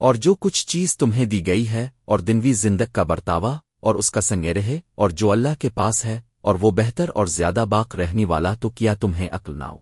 اور جو کچھ چیز تمہیں دی گئی ہے، اور دنوی زندگ کا برتاوا، اور اس کا سنگے رہے، اور جو اللہ کے پاس ہے، اور وہ بہتر اور زیادہ باق رہنے والا تو کیا تمہیں عقل نہ ہو؟